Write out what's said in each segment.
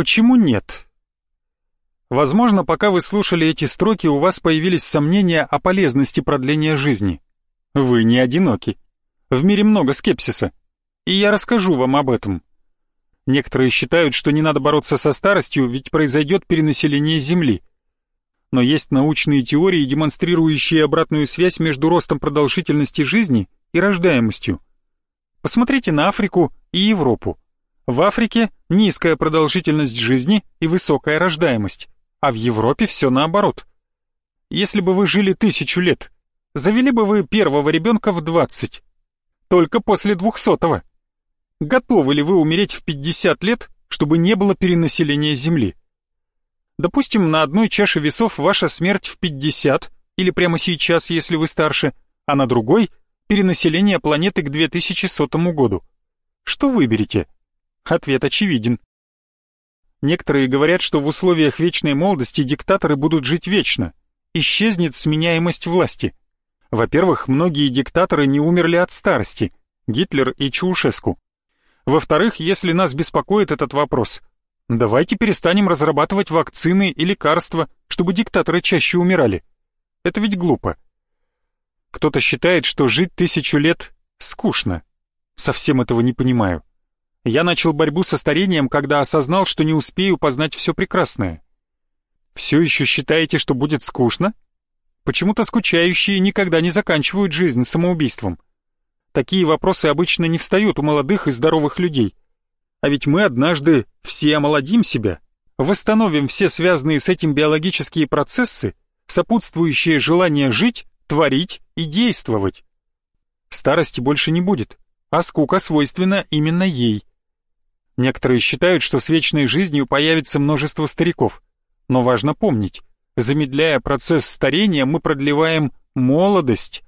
Почему нет? Возможно, пока вы слушали эти строки, у вас появились сомнения о полезности продления жизни. Вы не одиноки. В мире много скепсиса. И я расскажу вам об этом. Некоторые считают, что не надо бороться со старостью, ведь произойдет перенаселение Земли. Но есть научные теории, демонстрирующие обратную связь между ростом продолжительности жизни и рождаемостью. Посмотрите на Африку и Европу. В Африке низкая продолжительность жизни и высокая рождаемость а в Европе все наоборот. Если бы вы жили тысячу лет, завели бы вы первого ребенка в двадцать, только после двухсотого. Готовы ли вы умереть в пятьдесят лет, чтобы не было перенаселения Земли? Допустим, на одной чаше весов ваша смерть в пятьдесят или прямо сейчас, если вы старше, а на другой — перенаселение планеты к 2100 году. Что выберете? Ответ очевиден. Некоторые говорят, что в условиях вечной молодости диктаторы будут жить вечно. Исчезнет сменяемость власти. Во-первых, многие диктаторы не умерли от старости. Гитлер и Чаушеску. Во-вторых, если нас беспокоит этот вопрос, давайте перестанем разрабатывать вакцины и лекарства, чтобы диктаторы чаще умирали. Это ведь глупо. Кто-то считает, что жить тысячу лет скучно. Совсем этого не понимаю. Я начал борьбу со старением, когда осознал, что не успею познать все прекрасное. Все еще считаете, что будет скучно? Почему-то скучающие никогда не заканчивают жизнь самоубийством. Такие вопросы обычно не встают у молодых и здоровых людей. А ведь мы однажды все омолодим себя, восстановим все связанные с этим биологические процессы, сопутствующие желание жить, творить и действовать. Старости больше не будет, а скука свойственна именно ей. Некоторые считают, что с вечной жизнью появится множество стариков. Но важно помнить, замедляя процесс старения, мы продлеваем молодость.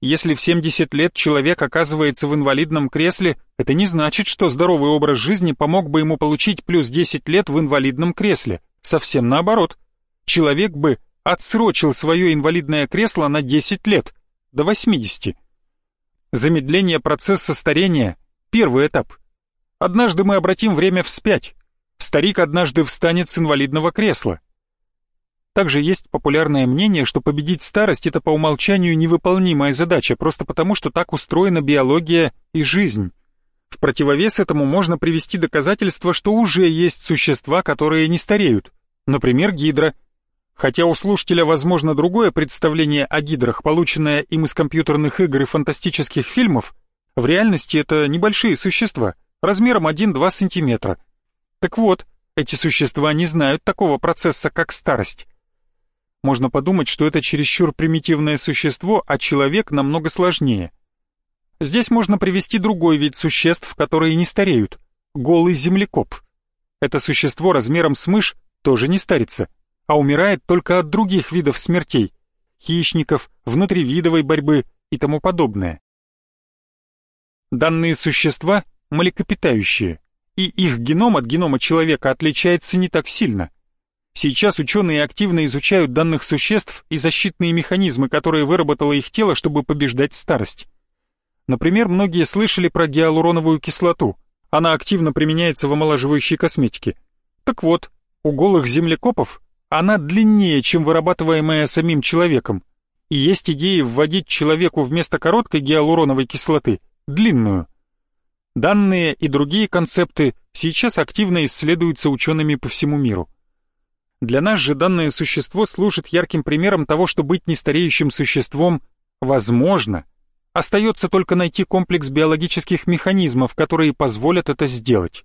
Если в 70 лет человек оказывается в инвалидном кресле, это не значит, что здоровый образ жизни помог бы ему получить плюс 10 лет в инвалидном кресле. Совсем наоборот. Человек бы отсрочил свое инвалидное кресло на 10 лет, до 80. Замедление процесса старения – первый этап – Однажды мы обратим время вспять. Старик однажды встанет с инвалидного кресла. Также есть популярное мнение, что победить старость – это по умолчанию невыполнимая задача, просто потому, что так устроена биология и жизнь. В противовес этому можно привести доказательства, что уже есть существа, которые не стареют. Например, гидра. Хотя у слушателя возможно другое представление о гидрах, полученное им из компьютерных игр и фантастических фильмов, в реальности это небольшие существа – размером 1-2 сантиметра. Так вот, эти существа не знают такого процесса, как старость. Можно подумать, что это чересчур примитивное существо, а человек намного сложнее. Здесь можно привести другой вид существ, которые не стареют – голый землекоп. Это существо размером с мышь тоже не старится, а умирает только от других видов смертей – хищников, внутривидовой борьбы и тому подобное. Данные существа млекопитающие, и их геном от генома человека отличается не так сильно. Сейчас ученые активно изучают данных существ и защитные механизмы, которые выработало их тело, чтобы побеждать старость. Например, многие слышали про гиалуроновую кислоту. Она активно применяется в омолаживающей косметике. Так вот, у голых землекопов она длиннее, чем вырабатываемая самим человеком. И есть идеи вводить человеку вместо короткой гиалуроновой кислоты длинную – Данные и другие концепты сейчас активно исследуются учеными по всему миру. Для нас же данное существо служит ярким примером того, что быть нестареющим существом возможно. Остается только найти комплекс биологических механизмов, которые позволят это сделать.